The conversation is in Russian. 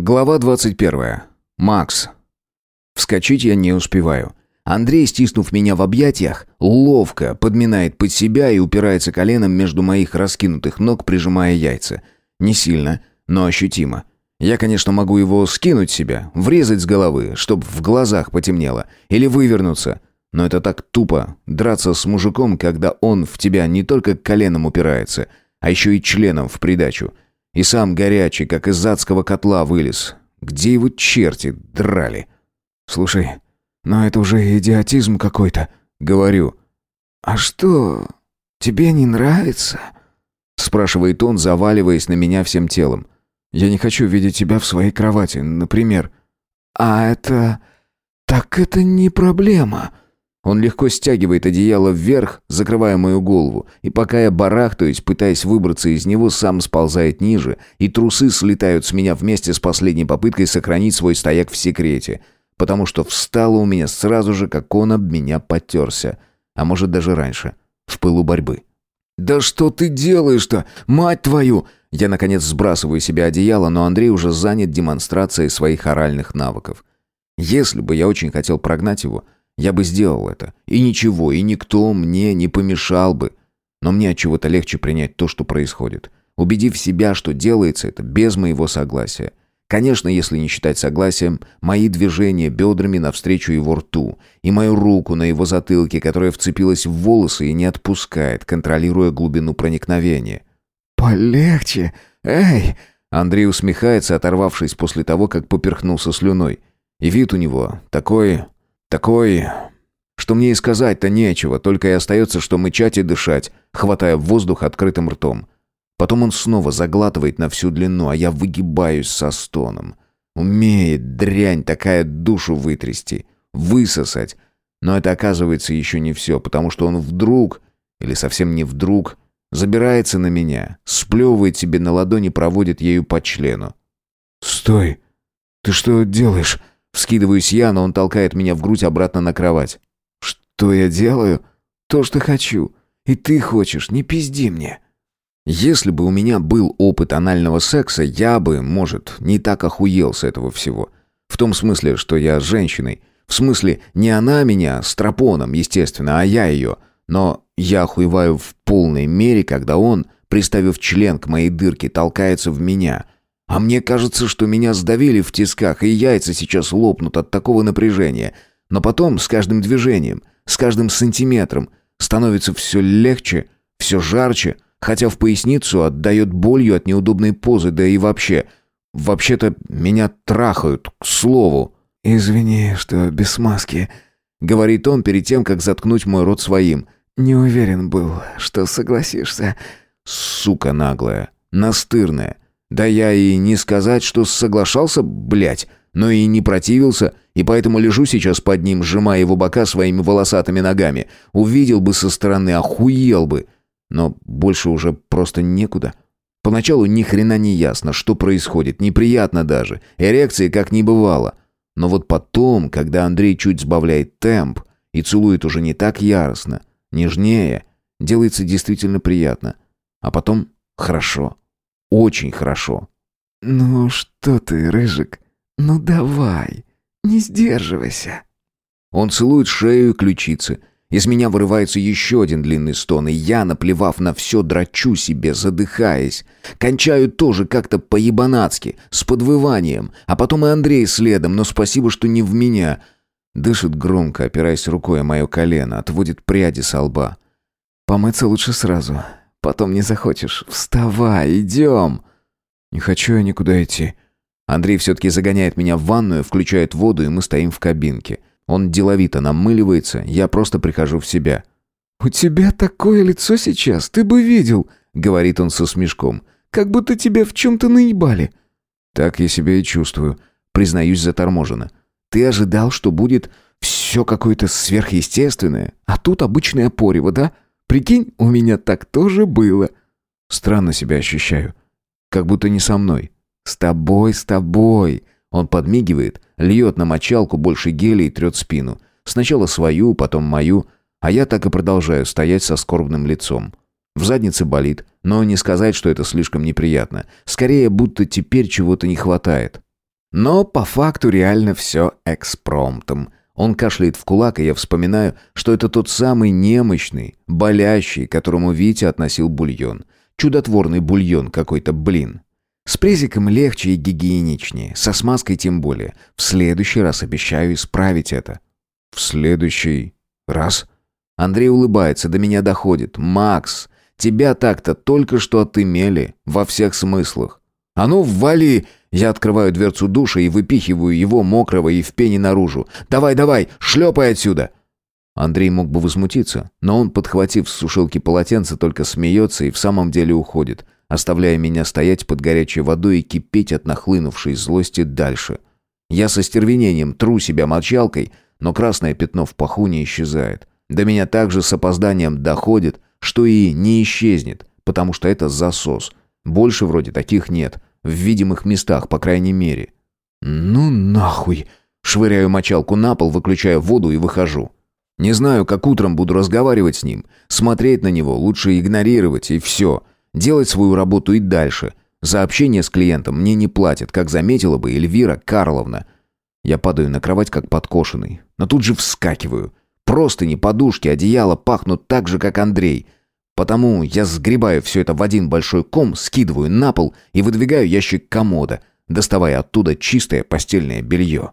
Глава 21. Макс. Вскочить я не успеваю. Андрей, стиснув меня в объятиях, ловко подминает под себя и упирается коленом между моих раскинутых ног, прижимая яйца. Не сильно, но ощутимо. Я, конечно, могу его скинуть себя, врезать с головы, чтоб в глазах потемнело, или вывернуться. Но это так тупо, драться с мужиком, когда он в тебя не только коленом упирается, а еще и членом в придачу. И сам горячий, как из адского котла вылез. Где его черти драли? Слушай, но это уже идиотизм какой-то, говорю. А что, тебе не нравится? спрашивает он, заваливаясь на меня всем телом. Я не хочу видеть тебя в своей кровати, например. А это так это не проблема. Он легко стягивает одеяло вверх, закрывая мою голову, и пока я барахтаюсь, пытаясь выбраться из него, сам сползает ниже, и трусы слетают с меня вместе с последней попыткой сохранить свой стояк в секрете, потому что встало у меня сразу же, как он об меня потерся, а может даже раньше, в пылу борьбы. «Да что ты делаешь-то, мать твою!» Я, наконец, сбрасываю себе одеяло, но Андрей уже занят демонстрацией своих оральных навыков. Если бы я очень хотел прогнать его, я бы сделал это. И ничего, и никто мне не помешал бы. Но мне от чего-то легче принять то, что происходит. Убедив себя, что делается это без моего согласия. Конечно, если не считать согласием, мои движения бедрами навстречу его рту и мою руку на его затылке, которая вцепилась в волосы и не отпускает, контролируя глубину проникновения. «Полегче! Эй!» Андрей усмехается, оторвавшись после того, как поперхнулся слюной. И вид у него такой такой, что мне и сказать-то нечего, только и остается, что мычать и дышать, хватая воздух открытым ртом. Потом он снова заглатывает на всю длину, а я выгибаюсь со стоном. Умеет дрянь такая душу вытрясти, высосать. Но это оказывается еще не все, потому что он вдруг, или совсем не вдруг, забирается на меня, сплевывает себе на ладони, проводит ею по члену. «Стой! Ты что делаешь?» Вскидываюсь я, но он толкает меня в грудь обратно на кровать. «Что я делаю? То, что хочу. И ты хочешь, не пизди мне». Если бы у меня был опыт анального секса, я бы, может, не так охуел с этого всего. В том смысле, что я с женщиной. В смысле, не она меня с тропоном, естественно, а я ее. Но я охуеваю в полной мере, когда он, приставив член к моей дырке, толкается в меня – а мне кажется, что меня сдавили в тисках, и яйца сейчас лопнут от такого напряжения. Но потом, с каждым движением, с каждым сантиметром, становится все легче, все жарче, хотя в поясницу отдает болью от неудобной позы, да и вообще. Вообще-то меня трахают, к слову. «Извини, что без смазки», — говорит он перед тем, как заткнуть мой рот своим. «Не уверен был, что согласишься». Сука наглая, настырная. Да я и не сказать, что соглашался, блядь, но и не противился, и поэтому лежу сейчас под ним, сжимая его бока своими волосатыми ногами. Увидел бы со стороны, охуел бы. Но больше уже просто некуда. Поначалу ни хрена не ясно, что происходит, неприятно даже, эрекции как не бывало. Но вот потом, когда Андрей чуть сбавляет темп и целует уже не так яростно, нежнее, делается действительно приятно. А потом хорошо. Очень хорошо. «Ну что ты, Рыжик? Ну давай, не сдерживайся». Он целует шею и ключицы. Из меня вырывается еще один длинный стон, и я, наплевав на все, драчу себе, задыхаясь. Кончаю тоже как-то по-ебанацки, с подвыванием, а потом и Андрей следом, но спасибо, что не в меня. Дышит громко, опираясь рукой о мое колено, отводит пряди со лба. «Помыться лучше сразу. Потом не захочешь. Вставай, идем!» «Не хочу я никуда идти». Андрей все-таки загоняет меня в ванную, включает воду, и мы стоим в кабинке. Он деловито намыливается, я просто прихожу в себя. «У тебя такое лицо сейчас, ты бы видел», — говорит он со смешком. «Как будто тебя в чем-то наебали». «Так я себя и чувствую», — признаюсь заторможенно. «Ты ожидал, что будет все какое-то сверхъестественное, а тут обычное порево, да?» Прикинь, у меня так тоже было. Странно себя ощущаю. Как будто не со мной. С тобой, с тобой. Он подмигивает, льет на мочалку больше геля и трет спину. Сначала свою, потом мою, а я так и продолжаю стоять со скорбным лицом. В заднице болит, но не сказать, что это слишком неприятно. Скорее, будто теперь чего-то не хватает. Но по факту реально все экспромтом. Он кашляет в кулак, и я вспоминаю, что это тот самый немощный, болящий, которому Витя относил бульон. Чудотворный бульон какой-то, блин. С презиком легче и гигиеничнее, со смазкой тем более. В следующий раз обещаю исправить это. В следующий раз? Андрей улыбается, до меня доходит. Макс, тебя так-то только что отымели, во всех смыслах. А ну, ввали! Я открываю дверцу душа и выпихиваю его мокрого и в пене наружу. «Давай, давай, шлепай отсюда!» Андрей мог бы возмутиться, но он, подхватив с сушилки полотенце, только смеется и в самом деле уходит, оставляя меня стоять под горячей водой и кипеть от нахлынувшей злости дальше. Я со стервенением тру себя мочалкой, но красное пятно в паху не исчезает. До меня также с опозданием доходит, что и не исчезнет, потому что это засос. Больше вроде таких нет, в видимых местах, по крайней мере. «Ну нахуй!» Швыряю мочалку на пол, выключаю воду и выхожу. Не знаю, как утром буду разговаривать с ним. Смотреть на него лучше игнорировать, и все. Делать свою работу и дальше. За общение с клиентом мне не платят, как заметила бы Эльвира Карловна. Я падаю на кровать, как подкошенный. Но тут же вскакиваю. Просто не подушки, одеяло пахнут так же, как Андрей. Потому я сгребаю все это в один большой ком, скидываю на пол и выдвигаю ящик комода, доставая оттуда чистое постельное белье.